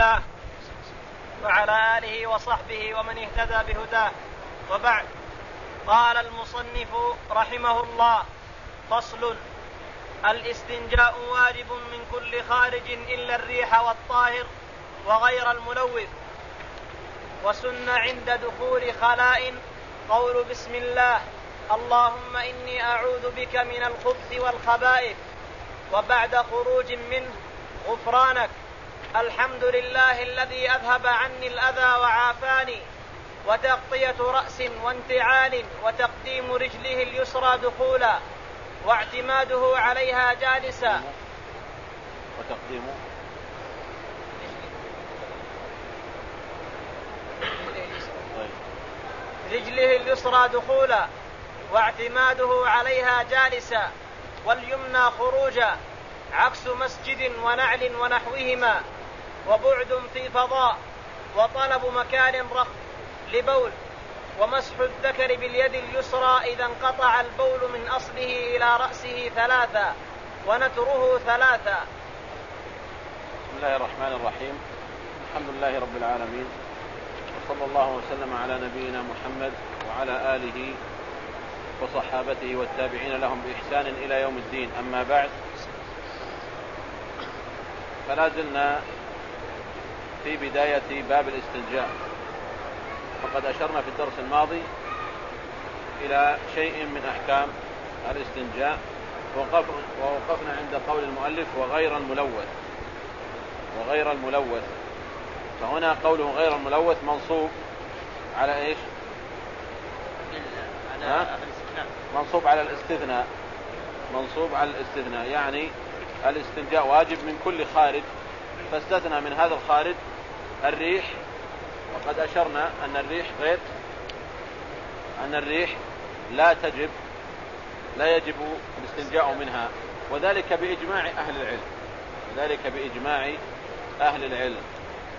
الله وعلى آله وصحبه ومن اهتدى بهداه. وبعد قال المصنف رحمه الله فصل الاستنجاء واجب من كل خارج إلا الريح والطاهر وغير الملوث. وسن عند دخول خلاء قول بسم الله اللهم إني أعوذ بك من الخبث والخبائث وبعد خروج منه غفرانك. الحمد لله الذي أذهب عني الأذى وعافاني وتغطية رأس وانتعال وتقديم رجله اليسرى دخولا واعتماده عليها جالسا. وتقديم رجله اليسرى دخولا واعتماده عليها جالسا. واليمنى خروجا عكس مسجد ونعل ونحوهما. وبعد في فضاء وطلب مكان رخ لبول ومسح الذكر باليد اليسرى إذا انقطع البول من أصله إلى رأسه ثلاثا ونتره ثلاثا بسم الله الرحمن الرحيم. الحمد لله رب العالمين. وصلى الله وسلم على نبينا محمد وعلى آله وصحابته والتابعين لهم بإحسان إلى يوم الدين. أما بعد فلا زلنا في بداية باب الاستنجاء. وقد أشرنا في الدرس الماضي إلى شيء من أحكام الاستنجاء ووقفنا عند قول المؤلف وغير الملوث وغير الملوث. فهنا قوله غير الملوث منصوب على إيش؟ على منصوب على الاستثناء. منصوب على الاستثناء يعني الاستنجاء واجب من كل خارج فاستثنى من هذا الخارج الريح وقد أشرنا أن الريح غير أن الريح لا تجب لا يجب الاستنجاء منها وذلك بإجماع أهل العلم وذلك بإجماع أهل العلم.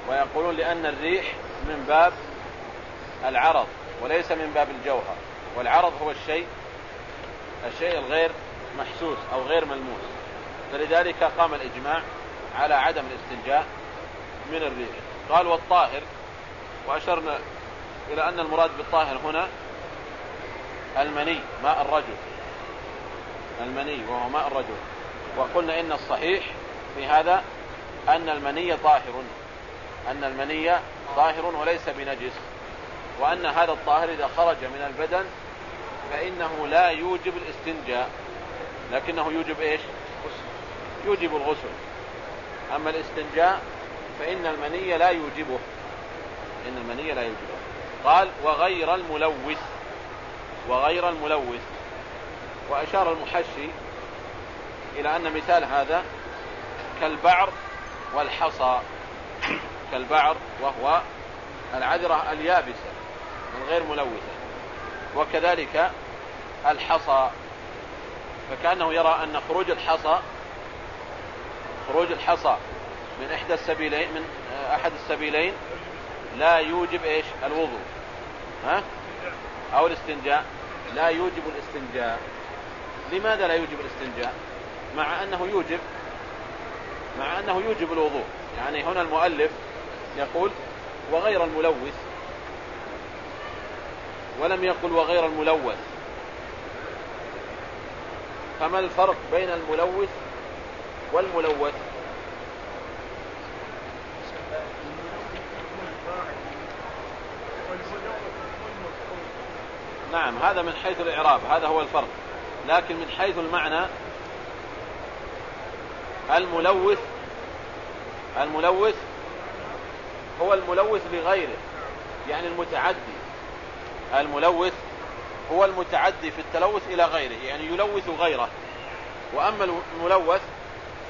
ويقولون لأن الريح من باب العرض وليس من باب الجوهر والعرض هو الشيء الشيء الغير محسوس أو غير ملموس. فلذلك قام الإجماع على عدم الاستنجاء من الريح. قال والطاهر وأشرنا إلى أن المراد بالطاهر هنا المني ماء الرجل. المني وهو ماء الرجل. وقلنا إن الصحيح في هذا أن المني طاهر أن المني طاهر وليس بنجس. وأن هذا الطاهر إذا خرج من البدن فإنه لا يوجب الاستنجاء. لكنه يوجب إيش؟ يوجب الغسل. أما الاستنجاء فإن المني لا يوجبه. إن المني لا يوجبه. قال وغير الملوث. وغير الملوث. وأشار المحشي إلى أن مثال هذا كالبعر والحصى. كالبعر وهو العذرة اليابسة الغير ملوثة. وكذلك الحصى. فكأنه يرى أن خروج الحصى خروج الحصى من إحدى السبيلين من أحد السبيلين لا يوجب إيش؟ الوضوء. ها؟ أو الاستنجاء. لا يوجب الاستنجاء. لماذا لا يوجب الاستنجاء؟ مع أنه يوجب مع أنه يوجب الوضوء. يعني هنا المؤلف يقول وغير الملوث. ولم يقل وغير الملوث. فما الفرق بين الملوث والملوث؟ نعم هذا من حيث الإعراب هذا هو الفرق. لكن من حيث المعنى الملوث الملوث هو الملوث لغيره يعني المتعدي. الملوث هو المتعدي في التلوث إلى غيره يعني يلوث غيره. وأما الملوث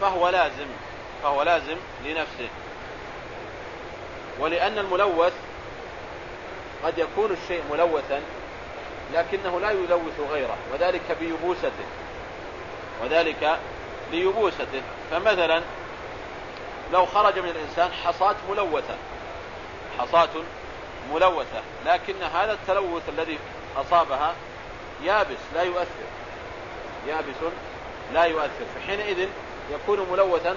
فهو لازم فهو لازم لنفسه. ولأن الملوث قد يكون الشيء ملوثا لكنه لا يلوث غيره وذلك بيبوسته. وذلك ليبوسته. فمثلا لو خرج من الإنسان حصاة ملوثة. حصاة ملوثة. لكن هذا التلوث الذي أصابها يابس لا يؤثر. يابس لا يؤثر. فحينئذ يكون ملوثا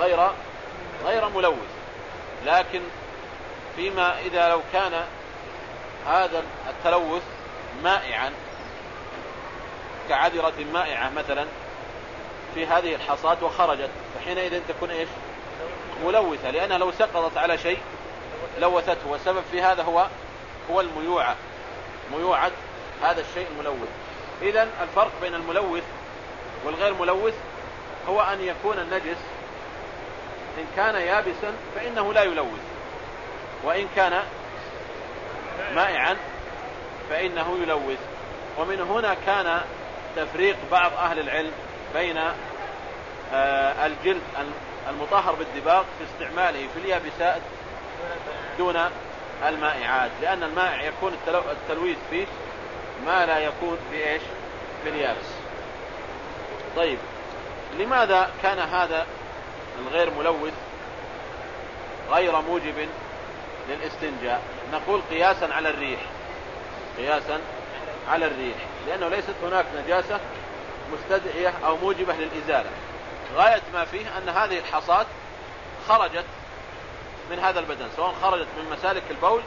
غير غير ملوث. لكن فيما إذا لو كان هذا التلوث مائعا كعذرة مائعة مثلا في هذه الحصاد وخرجت. فحينئذ تكون إيش؟ ملوثة لأنها لو سقطت على شيء لوثته. والسبب في هذا هو هو الميوعة. ميوعة هذا الشيء الملوث. إذا الفرق بين الملوث والغير ملوث هو أن يكون النجس إن كان يابسا فإنه لا يلوث. وإن كان مائعا فإنه يلوث. ومن هنا كان تفريق بعض أهل العلم بين آه، الجلد المطهر بالدباغ في استعماله في اليابسات دون المائعات لأن المائع يكون التلويث فيه ما لا يكون في إيش؟ في اليابس. طيب لماذا كان هذا الغير ملوث غير موجب للاستنجاء. نقول قياسا على الريح. قياسا على الريح. لأنه ليست هناك نجاسة مستدعية أو موجبة للإزالة. غاية ما فيه أن هذه الحصات خرجت من هذا البدن سواء خرجت من مسالك البول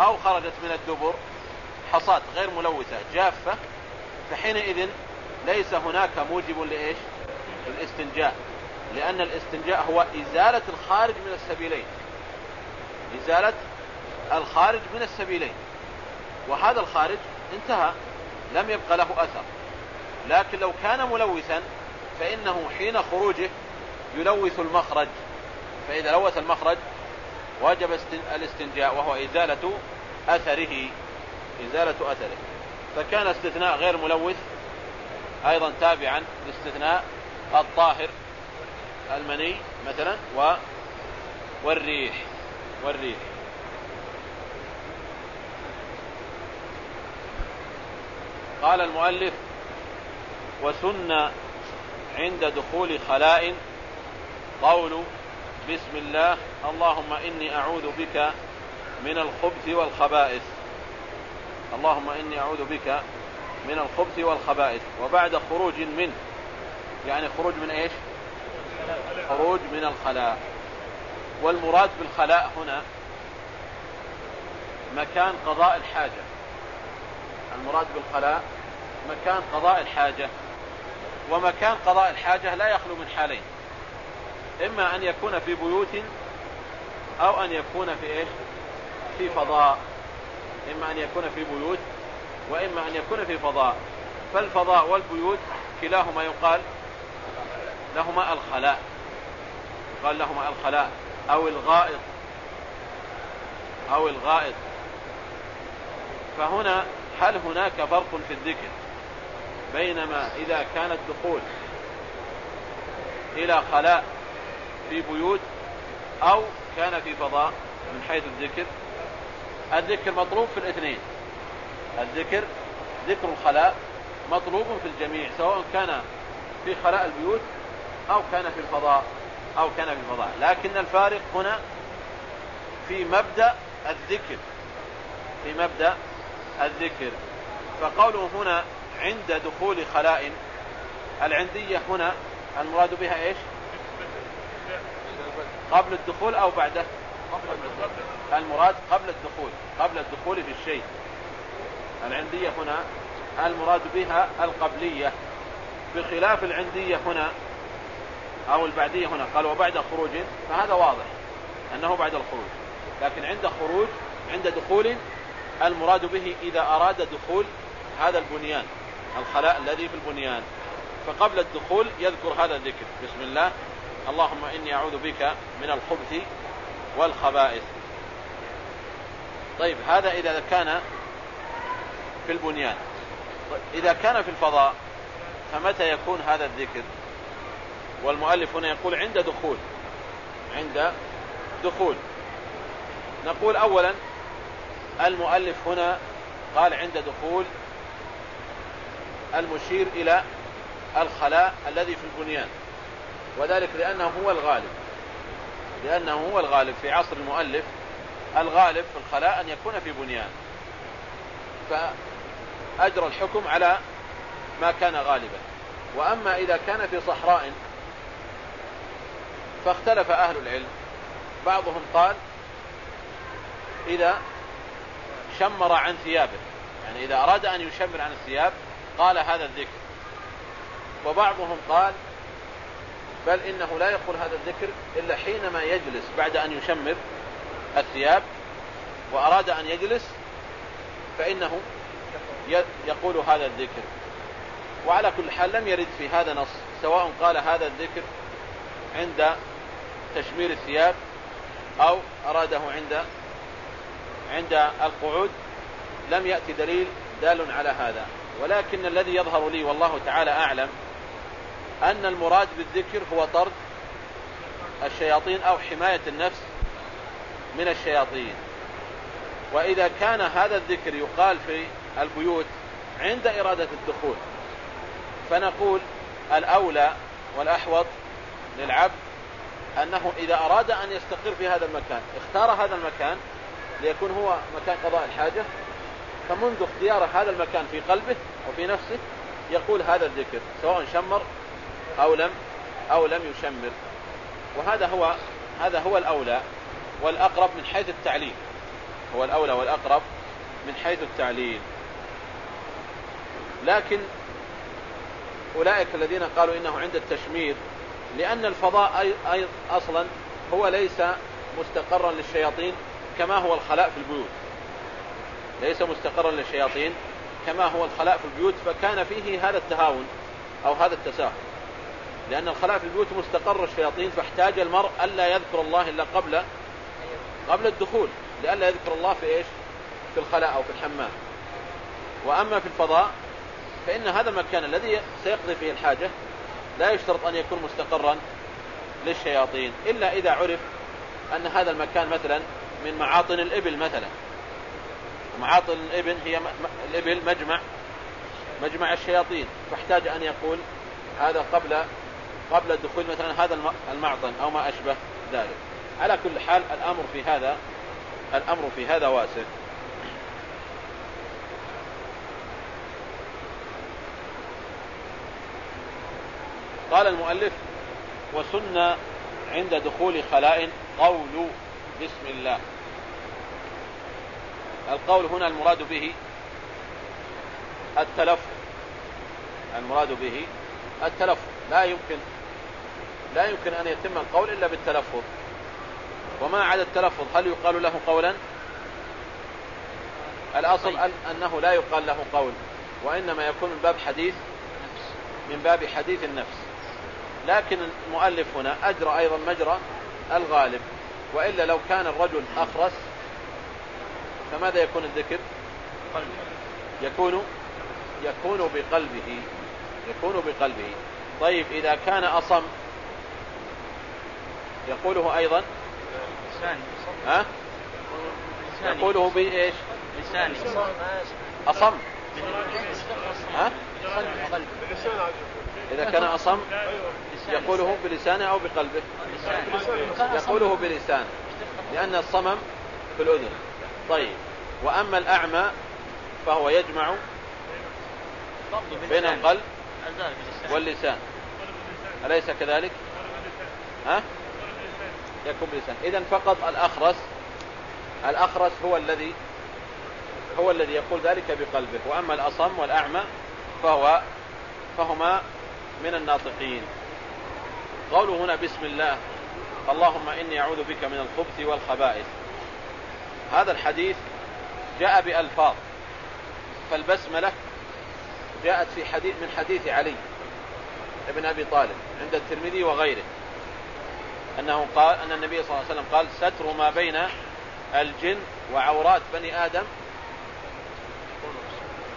أو خرجت من الدبر. حصات غير ملوثة جافة. فحينئذ ليس هناك موجب لإيش؟ للاستنجاء. لأن الاستنجاء هو إزالة الخارج من السبيلين. إزالة الخارج من السبيلين. وهذا الخارج انتهى لم يبقى له أثر. لكن لو كان ملوثا فإنه حين خروجه يلوث المخرج. فإذا لوث المخرج وجب الاستنجاء وهو إزالة أثره. إزالة أثره. فكان استثناء غير ملوث أيضا تابعا لاستثناء الطاهر المني مثلا و والريح. والريح قال المؤلف وسن عند دخول خلاء. قول بسم الله اللهم إني أعوذ بك من الخبث والخبائث. اللهم إني أعوذ بك من الخبث والخبائث. وبعد خروج منه يعني خروج من إيش؟ خروج من الخلاء. والمراد بالخلاء هنا مكان قضاء الحاجة. المراد بالخلاء مكان قضاء الحاجة. ومكان قضاء الحاجة لا يخلو من حالين. إما أن يكون في بيوت أو أن يكون في إيش؟ في فضاء. إما أن يكون في بيوت وإما أن يكون في فضاء. فالفضاء والبيوت كلاهما يقال لهما الخلاء. يقال لهما الخلاء. أو الغائط. أو الغائط. فهنا هل هناك فرق في الذكر؟ بينما إذا كان الدخول إلى خلاء في بيوت أو كان في فضاء من حيث الذكر الذكر مطلوب في الاثنين. الذكر ذكر الخلاء مطلوب في الجميع سواء كان في خلاء البيوت أو كان في الفضاء. أو كان في الفضاء لكن الفارق هنا في مبدأ الذكر. في مبدأ الذكر. فقوله هنا عند دخول خلاء العندية هنا المراد بها إيش؟ قبل الدخول أو بعده؟ المراد قبل الدخول. قبل الدخول في الشيء. العندية هنا المراد بها القبلية. بخلاف العندية هنا أو البعدية هنا قال وبعد خروج فهذا واضح أنه بعد الخروج. لكن عند خروج عند دخول المراد به إذا أراد دخول هذا البنيان الخلاء الذي في البنيان. فقبل الدخول يذكر هذا الذكر. بسم الله. اللهم إني أعوذ بك من الخبث والخبائث. طيب هذا إذا كان في البنيان. إذا كان في الفضاء فمتى يكون هذا الذكر؟ والمؤلف هنا يقول عند دخول. عند دخول. نقول أولا المؤلف هنا قال عند دخول المشير إلى الخلاء الذي في البنيان. وذلك لأنه هو الغالب. لأنه هو الغالب في عصر المؤلف. الغالب في الخلاء أن يكون في بنيان. فأجرى الحكم على ما كان غالبا. وأما إذا كان في صحراء فاختلف أهل العلم. بعضهم قال إذا شمر عن ثيابه يعني إذا أراد أن يشمر عن الثياب قال هذا الذكر. وبعضهم قال بل إنه لا يقول هذا الذكر إلا حينما يجلس بعد أن يشمر الثياب وأراد أن يجلس فإنه يقول هذا الذكر. وعلى كل حال لم يرد في هذا نص سواء قال هذا الذكر عند تشمير الثياب أو أراده عند عند القعود لم يأتي دليل دال على هذا. ولكن الذي يظهر لي والله تعالى أعلم أن المراد بالذكر هو طرد الشياطين أو حماية النفس من الشياطين. وإذا كان هذا الذكر يقال في البيوت عند إرادة الدخول فنقول الأولى والأحوط للعبد أنه إذا أراد أن يستقر في هذا المكان اختار هذا المكان ليكون هو مكان قضاء الحاجة فمنذ اختيار هذا المكان في قلبه وفي نفسه يقول هذا الذكر سواء شمر أو لم أو لم يشمر. وهذا هو هذا هو الأولى والأقرب من حيث التعليل. هو الأولى والأقرب من حيث التعليل. لكن أولئك الذين قالوا إنه عند التشمير لأن الفضاء أصلا هو ليس مستقرا للشياطين كما هو الخلاء في البيوت. ليس مستقرا للشياطين كما هو الخلاء في البيوت فكان فيه هذا التهاون أو هذا التساهل. لأن الخلاء في البيوت مستقر الشياطين فاحتاج المرء ألا يذكر الله إلا قبل قبل الدخول لألا يذكر الله في إيش؟ في الخلاء أو في الحمام. وأما في الفضاء فإن هذا المكان الذي سيقضي فيه الحاجة لا يشترط أن يكون مستقرا للشياطين إلا إذا عرف أن هذا المكان مثلا من معاطن الإبل مثلا. معاطن الإبل هي الإبل مجمع مجمع الشياطين. فاحتاج أن يقول هذا قبل قبل الدخول مثلا هذا المعطن أو ما أشبه ذلك. على كل حال الأمر في هذا الأمر في هذا واسع. قال المؤلف وسن عند دخول خلاء قول بسم الله. القول هنا المراد به التلفظ المراد به التلفظ لا يمكن لا يمكن أن يتم القول إلا بالتلفظ. وما عدا التلفظ هل يقال له قولا؟ الأصل طيب. أنه لا يقال له قول وإنما يكون من باب حديث من باب حديث النفس. لكن المؤلف هنا أجرى أيضا مجرى الغالب وإلا لو كان الرجل أخرس فماذا يكون الذكر؟ يكون يكون بقلبه يكون بقلبه. طيب إذا كان أصم يقوله أيضا؟ لساني ها؟ يقوله بإيش؟ لساني. أصم. ها؟ إذا كان أصم يقوله بلسانه أو بقلبه. يقوله بلسانه لأن الصمم في الأذن. طيب وأما الأعمى فهو يجمع بين القلب واللسان. أليس كذلك؟ ها؟ يكون بلسان. إذا فقط الأخرس الأخرس هو الذي هو الذي يقول ذلك بقلبه. وأما الأصم والأعمى فهو فهما من الناطقين. قوله هنا بسم الله اللهم إني أعوذ بك من الخبث والخبائث. هذا الحديث جاء بألفاظ فالبسملة جاءت في حديث من حديث علي ابن أبي طالب عند الترمذي وغيره. أنه قال أن النبي صلى الله عليه وسلم قال ستر ما بين الجن وعورات بني آدم.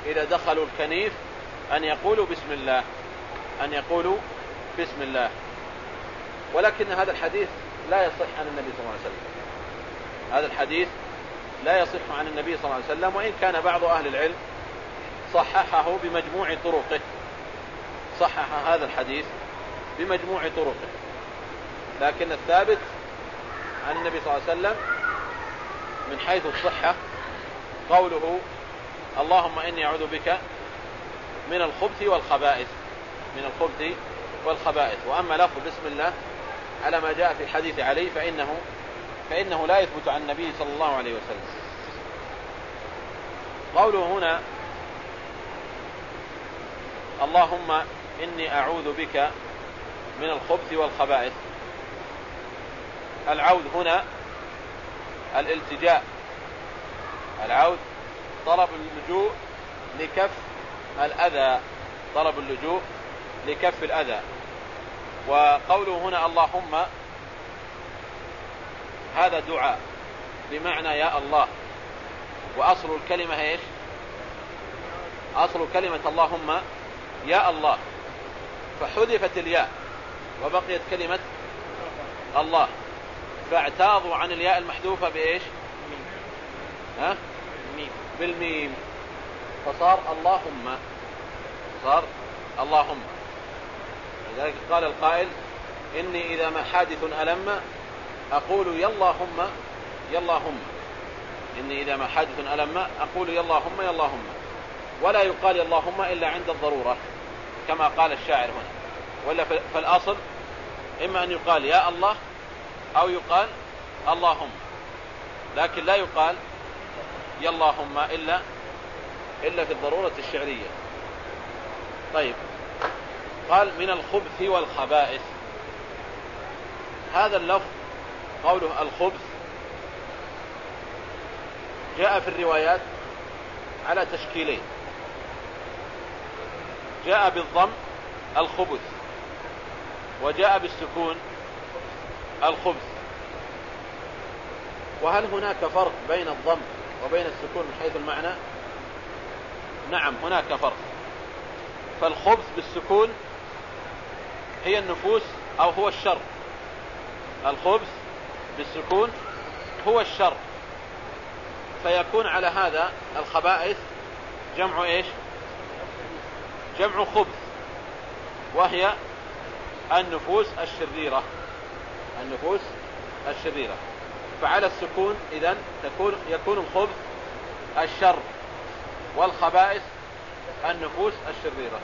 إذا دخلوا الكنيف أن يقولوا بسم الله. أن يقولوا بسم الله. ولكن هذا الحديث لا يصح عن النبي صلى الله عليه وسلم. هذا الحديث لا يصح عن النبي صلى الله عليه وسلم وإن كان بعض أهل العلم صححه بمجموع طرقه. صحح هذا الحديث بمجموع طرقه. لكن الثابت عن النبي صلى الله عليه وسلم من حيث الصحة قوله اللهم إني أعوذ بك من الخبث والخبائث. من الخبث والخبائث. وأما لفظ بسم الله على ما جاء في حديث علي فإنه فإنه لا يثبت عن النبي صلى الله عليه وسلم. قوله هنا اللهم إني أعوذ بك من الخبث والخبائث. العوذ هنا الالتجاء. العوذ طلب اللجوء لكف الأذى. طلب اللجوء لكف الأذى. وقوله هنا اللهم هذا دعاء بمعنى يا الله. وأصل الكلمة إيش؟ أصل كلمة اللهم يا الله. فحذفت الياء وبقيت كلمة الله. فاعتاضوا عن الياء المحذوفة بإيش؟ ها؟ بالميم. فصار اللهم صار اللهم. لذلك قال القائل إني إذا ما حادث ألم أقول يا اللهم يا اللهم إني إذا ما حادث ألم أقول يا اللهم يا اللهم ولا يقال يا اللهم إلا عند الضرورة كما قال الشاعر هنا. ولا فالأصل إما أن يقال يا الله أو يقال اللهم. لكن لا يقال يا اللهم إلا إلا في الضرورة الشعرية. طيب. قال من الخبث والخبائث. هذا اللفظ قوله الخبث. جاء في الروايات على تشكيلين. جاء بالضم الخبث وجاء بالسكون الخبث. وهل هناك فرق بين الضم وبين السكون من حيث المعنى؟ نعم هناك فرق. فالخبث بالسكون هي النفوس أو هو الشر. الخبث بالسكون هو الشر. فيكون على هذا الخبائث جمع إيش؟ جمع خبث وهي النفوس الشريرة. النفوس الشريرة. فعلى السكون اذا تكون يكون الخبث الشر والخبائث النفوس الشريرة.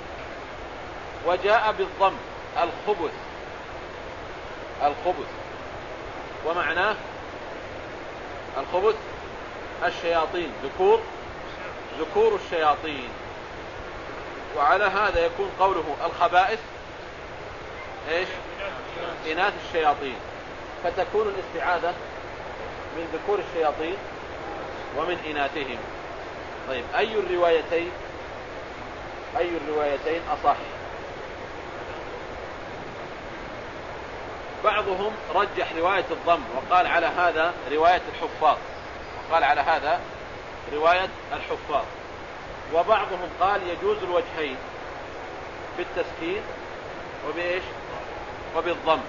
وجاء بالضم. الخبث. الخبث. ومعناه الخبث الشياطين ذكور ذكور الشياطين. وعلى هذا يكون قوله الخبائث إيش؟ إناث الشياطين. فتكون الاستعاذة من ذكور الشياطين ومن إناثهم. طيب أي الروايتين؟ أي الروايتين أصح؟ بعضهم رجح رواية الضم وقال على هذا رواية الحفاظ. وقال على هذا رواية الحفاظ. وبعضهم قال يجوز الوجهين بالتسكين وبإيش؟ وبالضم.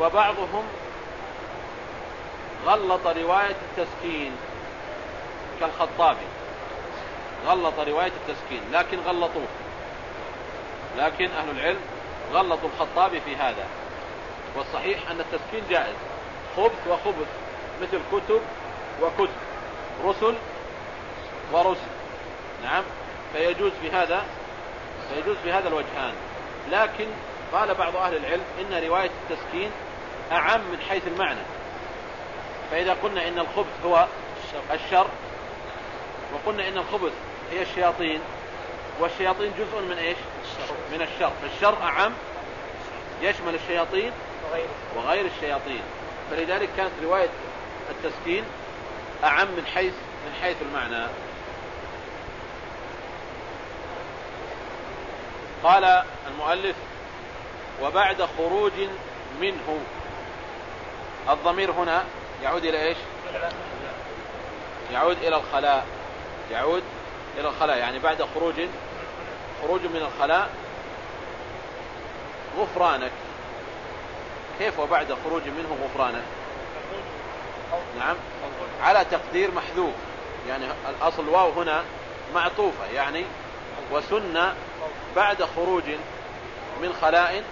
وبعضهم غلط رواية التسكين كالخطابي غلط رواية التسكين لكن غلطوه. لكن أهل العلم غلطوا الخطابي في هذا. والصحيح أن التسكين جائز. خبث وخبث مثل كتب وكتب. رسل ورسل. نعم؟ فيجوز بهذا فيجوز بهذا الوجهان. لكن قال بعض أهل العلم إن رواية التسكين أعم من حيث المعنى. فإذا قلنا إن الخبث هو الشر وقلنا إن الخبث هي الشياطين والشياطين جزء من إيش؟ من الشر. فالشر أعم يشمل الشياطين وغير الشياطين. فلذلك كانت رواية التسكين أعم من حيث من حيث المعنى. قال المؤلف وبعد خروج منه. الضمير هنا يعود إلى إيش؟ يعود إلى الخلاء. يعود إلى الخلاء. يعني بعد خروج خروج من الخلاء. غفرانك. كيف وبعد خروج منه غفرانك نعم. على تقدير محذوف. يعني الأصل واو هنا معطوفة يعني وسنة بعد خروج من خلاء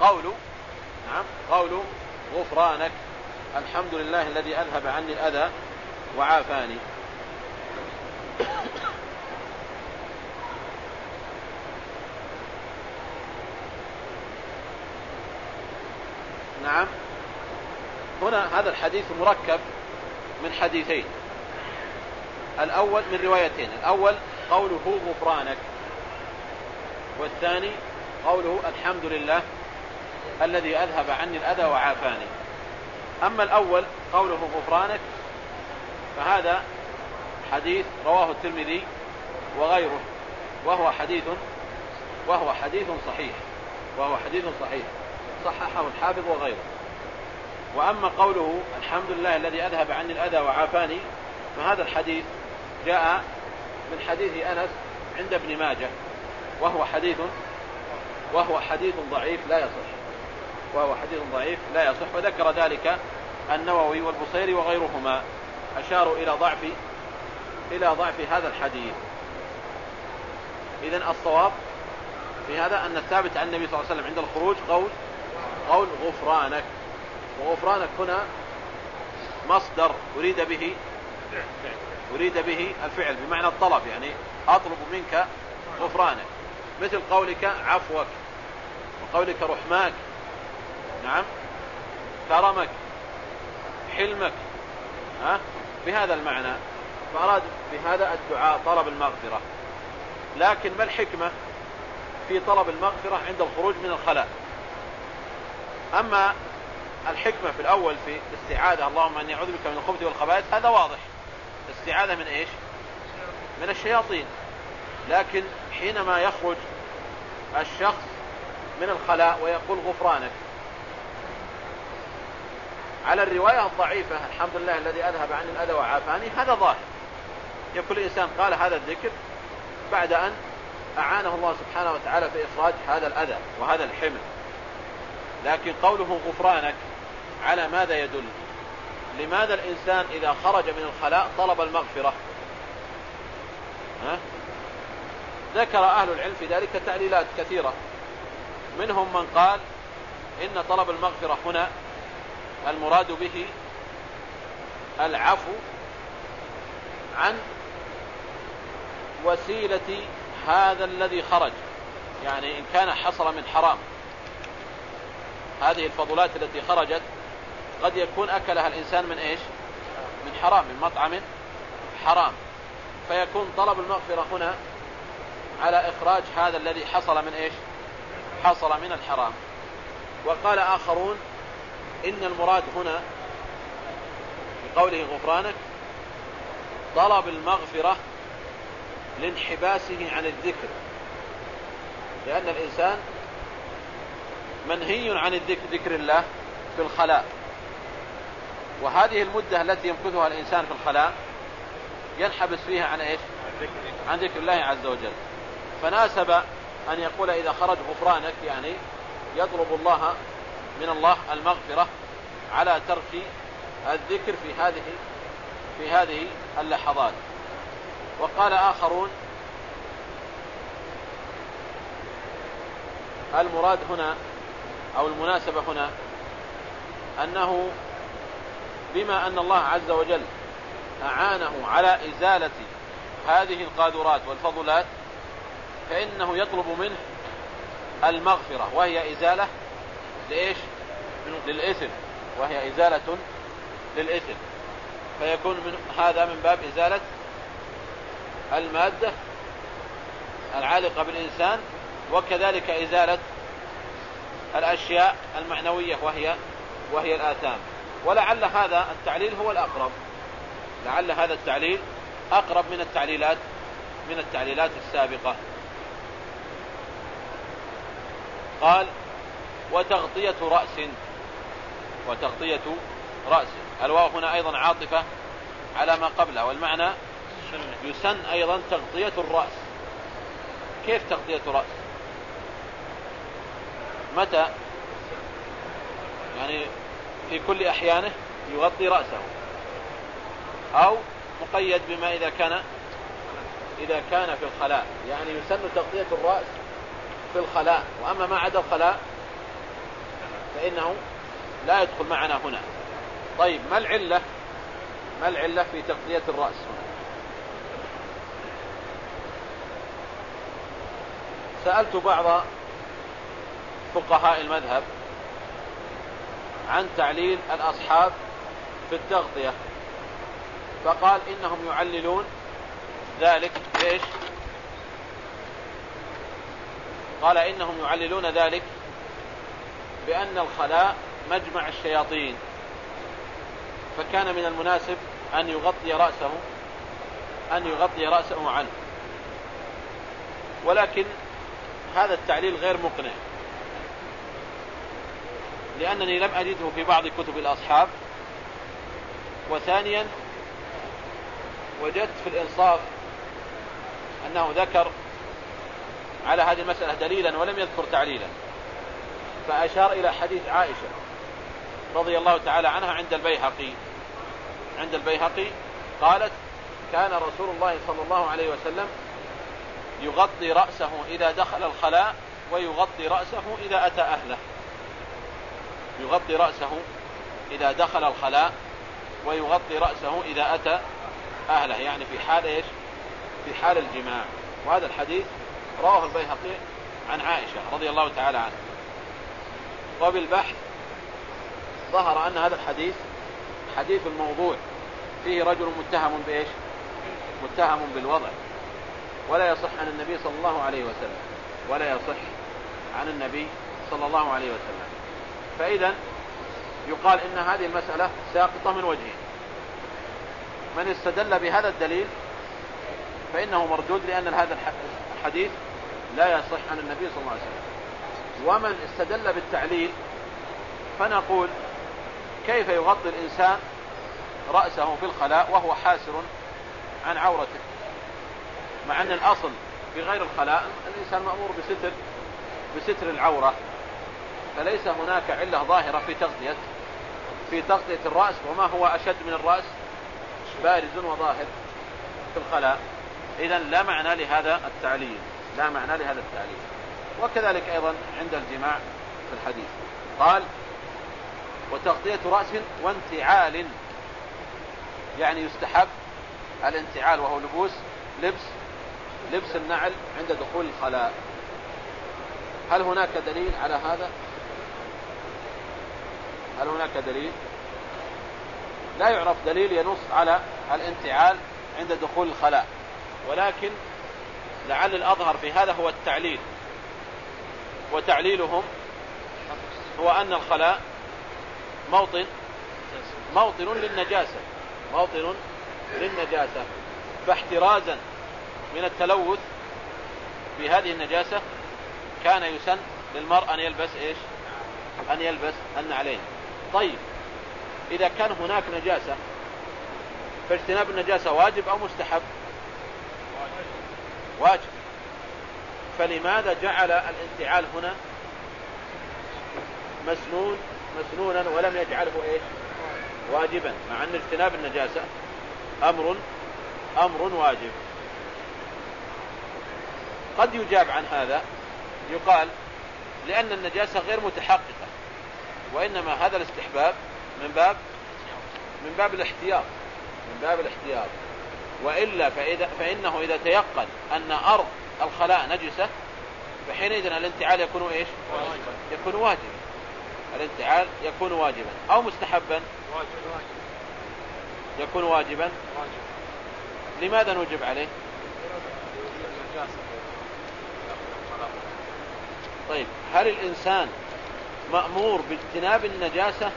قول نعم قول غفرانك. الحمد لله الذي أذهب عني الأذى وعافاني. نعم. هنا هذا الحديث مركب من حديثين. الأول من روايتين الأول قوله غفرانك والثاني قوله الحمد لله الذي أذهب عني الأذى وعافاني. أما الأول قوله غفرانك فهذا حديث رواه الترمذي وغيره وهو حديث وهو حديث صحيح وهو حديث صحيح. صححه الحافظ وغيره. وأما قوله الحمد لله الذي أذهب عني الأذى وعافاني فهذا الحديث جاء من حديث أنس عند ابن ماجه وهو حديث وهو حديث ضعيف لا يصح. وهو حديث ضعيف لا يصح. وذكر ذلك النووي والبصيري وغيرهما. أشاروا إلى ضعف إلى ضعف هذا الحديث. إذن الصواب في هذا أن الثابت عن النبي صلى الله عليه وسلم عند الخروج قول قول غفرانك. وغفرانك هنا مصدر أريد به أريد به الفعل بمعنى الطلب يعني أطلب منك غفرانك. مثل قولك عفوك وقولك رحماك نعم كرمك حلمك ها؟ بهذا المعنى. فأراد بهذا الدعاء طلب المغفرة. لكن ما الحكمة في طلب المغفرة عند الخروج من الخلاء؟ أما الحكمة في الأول في الاستعاذة اللهم أني أعوذ بك من الخبث والخبائث هذا واضح. استعاذة من إيش؟ من الشياطين. لكن حينما يخرج الشخص من الخلاء ويقول غفرانك. على الرواية الضعيفة الحمد لله الذي أذهب عني الأذى وعافاني هذا ظاهر. يقول الإنسان قال هذا الذكر بعد أن أعانه الله سبحانه وتعالى في إخراج هذا الأذى وهذا الحمل. لكن قوله غفرانك على ماذا يدل؟ لماذا الإنسان إذا خرج من الخلاء طلب المغفرة؟ ها؟ ذكر أهل العلم في ذلك تعليلات كثيرة. منهم من قال إن طلب المغفرة هنا المراد به العفو عن وسيلة هذا الذي خرج. يعني إن كان حصل من حرام. هذه الفضلات التي خرجت قد يكون أكلها الإنسان من إيش؟ من حرام من مطعم حرام. فيكون طلب المغفرة هنا على إخراج هذا الذي حصل من إيش؟ حصل من الحرام. وقال آخرون إن المراد هنا بقوله غفرانك طلب المغفرة لانحباسه عن الذكر. لأن الإنسان منهي عن ذكر الله في الخلاء. وهذه المدة التي يمكثها الإنسان في الخلاء ينحبس فيها عن إيش؟ عن ذكر الله عز وجل. فناسب أن يقول إذا خرج غفرانك يعني يطلب الله من الله المغفرة على ترك الذكر في هذه في هذه اللحظات. وقال آخرون المراد هنا أو المناسبة هنا أنه بما أن الله عز وجل أعانه على إزالة هذه القاذورات والفضلات فإنه يطلب منه المغفرة وهي إزالة لإيش؟ للإثم وهي إزالة للإثم. فيكون من هذا من باب إزالة المادة العالقة بالإنسان وكذلك إزالة الأشياء المعنوية وهي وهي الآثام. ولعل هذا التعليل هو الأقرب. لعل هذا التعليل أقرب من التعليلات من التعليلات السابقة. قال وتغطية رأس وتغطية رأس. الواو هنا أيضا عاطفة على ما قبله والمعنى يسن أيضا تغطية الرأس. كيف تغطية رأس متى؟ يعني في كل أحيانه يغطي رأسه. أو مقيد بما إذا كان إذا كان في الخلاء. يعني يسن تغطية الرأس في الخلاء. وأما ما عدا الخلاء فإنه لا يدخل معنا هنا. طيب ما العلة؟ ما العلة في تغطية الرأس هنا؟ سألت بعض فقهاء المذهب عن تعليل الأصحاب في التغطية فقال إنهم يعللون ذلك إيش؟ قال إنهم يعللون ذلك بأن الخلاء مجمع الشياطين فكان من المناسب أن يغطي رأسه أن يغطي رأسه عنه ولكن هذا التعليل غير مقنع. لأنني لم أجده في بعض كتب الأصحاب. وثانيا وجدت في الإنصاف أنه ذكر على هذه المسألة دليلا ولم يذكر تعليلا. فأشار إلى حديث عائشة رضي الله تعالى عنها عند البيهقي. عند البيهقي قالت كان رسول الله صلى الله عليه وسلم يغطي رأسه إذا دخل الخلاء ويغطي رأسه إذا أتى أهله. يغطي رأسه إذا دخل الخلاء ويغطي رأسه إذا أتى أهله يعني في حال إيش؟ في حال الجماع. وهذا الحديث رواه البيهقي عن عائشة رضي الله تعالى عنها. وبالبحث ظهر أن هذا الحديث حديث الموضوع فيه رجل متهم بإيش؟ متهم بالوضع. ولا يصح عن النبي صلى الله عليه وسلم. ولا يصح عن النبي صلى الله عليه وسلم. فإذا يقال إن هذه المسألة ساقطة من وجهين من استدل بهذا الدليل فإنه مردود لأن هذا الحديث لا يصح عن النبي صلى الله عليه وسلم. ومن استدل بالتعليل فنقول كيف يغطي الإنسان رأسه في الخلاء وهو حاسر عن عورته؟ مع أن الأصل في غير الخلاء الإنسان مأمور بستر بستر العورة. فليس هناك علة ظاهرة في تغطية في تغطية الرأس وما هو أشد من الرأس؟ بارز وظاهر في الخلاء. إذا لا معنى لهذا التعليل لا معنى لهذا التعليل. وكذلك أيضا عند الجماع في الحديث. قال وتغطية رأس وانتعال يعني يستحب الانتعال وهو لبوس لبس لبس النعل عند دخول الخلاء. هل هناك دليل على هذا؟ هل هناك دليل؟ لا يعرف دليل ينص على الانتعال عند دخول الخلاء. ولكن لعل الأظهر في هذا هو التعليل. وتعليلهم هو أن الخلاء موطن موطن للنجاسة موطن للنجاسة. فاحترازا من التلوث بهذه النجاسة كان يسن للمرء أن يلبس إيش؟ أن يلبس النعلين. طيب. إذا كان هناك نجاسة فاجتناب النجاسة واجب أو مستحب؟ واجب. فلماذا جعل الانتعال هنا مسنون؟ مسنونا ولم يجعله إيش؟ واجبا. مع أن اجتناب النجاسة أمر أمر واجب. قد يجاب عن هذا يقال لأن النجاسة غير متحققة. وإنما هذا الاستحباب من باب من باب الاحتياط من باب الاحتياط. وإلا فإذا فإنه إذا تيقن أن أرض الخلاء نجسة فحينئذ الانتعال يكون إيش؟ يكون واجبا. الانتعال يكون واجبا. أو مستحبا يكون واجبا. لماذا نوجب عليه؟ طيب هل الإنسان مأمور باجتناب النجاسة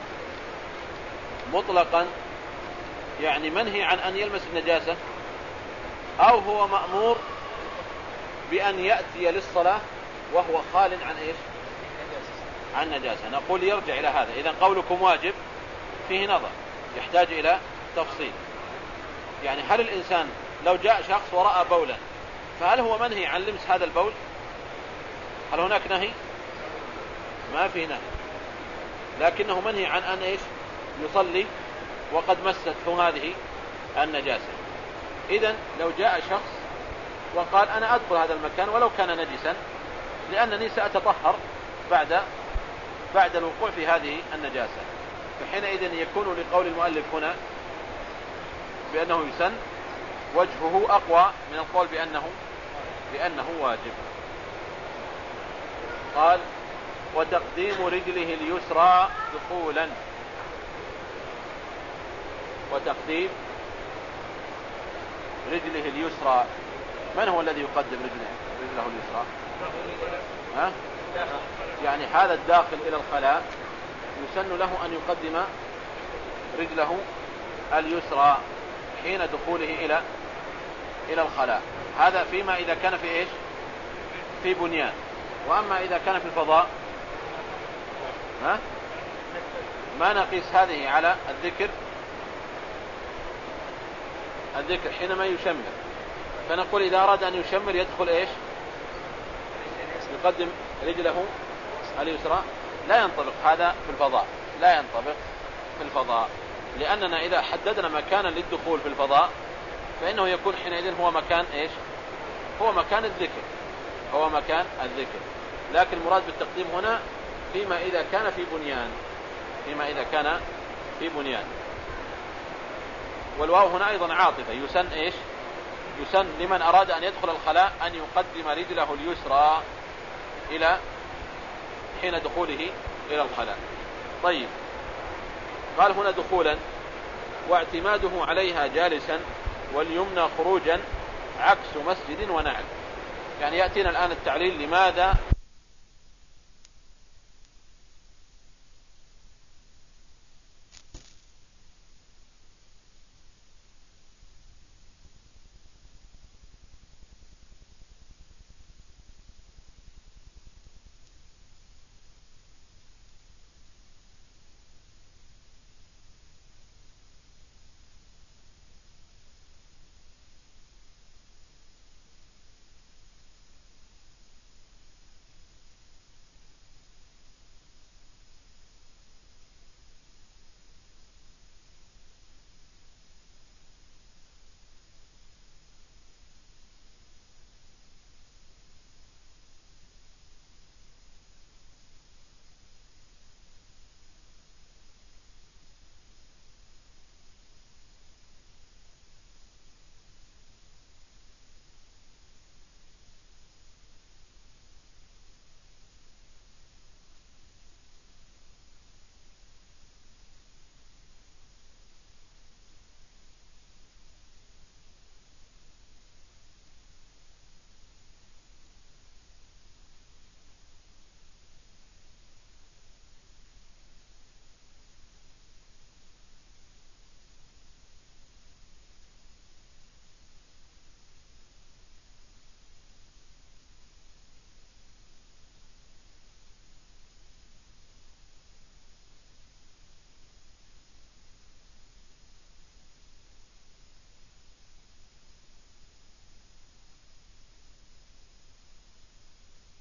مطلقا يعني منهي عن أن يلمس النجاسة أو هو مأمور بأن يأتي للصلاة وهو خال عن إيش؟ عن نجاسة. نقول يرجع إلى هذا. إذا قولكم واجب فيه نظر يحتاج إلى تفصيل. يعني هل الإنسان لو جاء شخص ورأى بولا فهل هو منهي عن لمس هذا البول؟ هل هناك نهي؟ ما في نهي. لكنه منهي عن أن إيش؟ يصلي وقد مسته هذه النجاسة. إذا لو جاء شخص وقال أنا أدخل هذا المكان ولو كان نجسا لأنني سأتطهر بعد بعد الوقوع في هذه النجاسة. فحينئذ يكون لقول المؤلف هنا بأنه يسن وجهه أقوى من القول بأنه بأنه واجب. قال وتقديم رجله اليسرى دخولا. وتقديم رجله اليسرى. من هو الذي يقدم رجله رجله اليسرى؟ ها؟ يعني هذا الداخل إلى الخلاء يسن له أن يقدم رجله اليسرى حين دخوله إلى إلى الخلاء. هذا فيما إذا كان في إيش؟ في بنيان. وأما إذا كان في الفضاء ها؟ ما نقيس هذه على الذكر؟ الذكر حينما يشمر. فنقول إذا أراد أن يشمر يدخل إيش؟ يقدم رجله اليسرى. لا ينطبق هذا في الفضاء. لا ينطبق في الفضاء. لأننا إذا حددنا مكانا للدخول في الفضاء فإنه يكون حينئذ هو مكان إيش؟ هو مكان الذكر. هو مكان الذكر. لكن المراد بالتقديم هنا فيما إذا كان في بنيان. فيما إذا كان في بنيان. والواو هنا أيضا عاطفة. يسن إيش؟ يسن لمن أراد أن يدخل الخلاء أن يقدم رجله اليسرى إلى حين دخوله إلى الخلاء. طيب. قال هنا دخولا واعتماده عليها جالسا واليمنى خروجا عكس مسجد ونعل. يعني يأتينا الآن التعليل لماذا